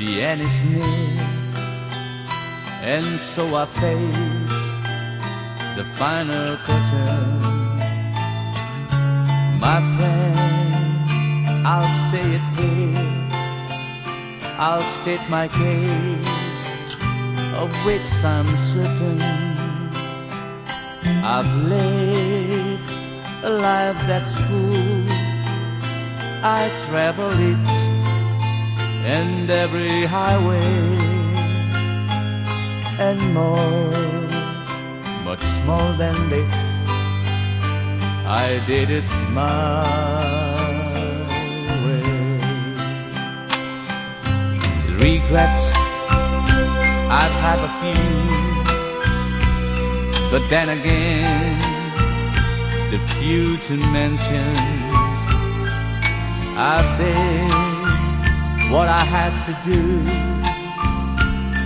The end is near, and so I face the final curtain. My friend, I'll say it here. I'll state my case, of which I'm certain. I've lived a life that's full. I travel each and every highway and more, much more than this. I did it my way. Regrets, I've had a few, but then again, the future mentions I did what I had to do,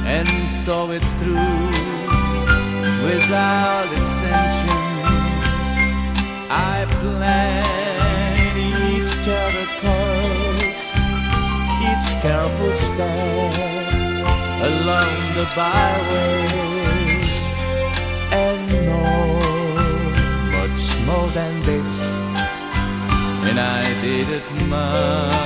and so it's through without ascensions. I plan each course, each careful step along the byway, and more, much more than this, and I did it my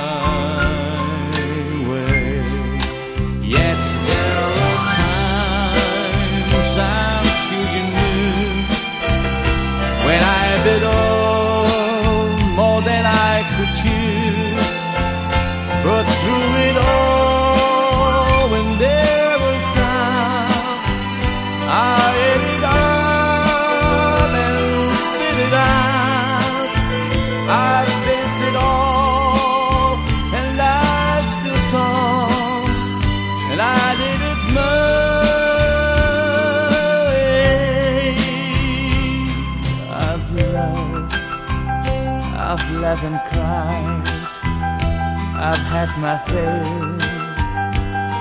But through it all, when there was time, I ate it up and spit it out. I faced it all, and I still talk, and I did it my way. I've loved, I've laughed and cried. I've had my fill,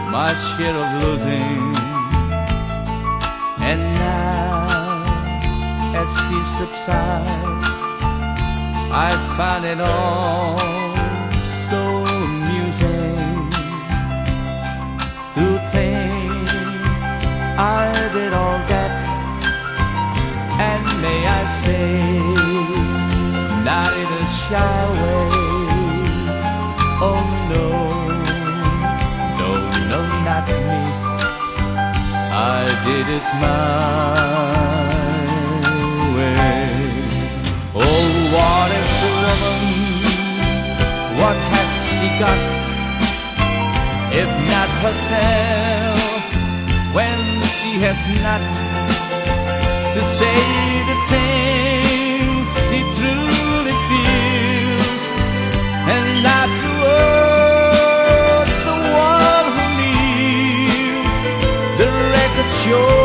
my share of losing. And now, as tears subside, I find it all no, no, no, not me. I did it my way. Oh, what is a woman? What has she got? If not herself, when she has not to say the thing yo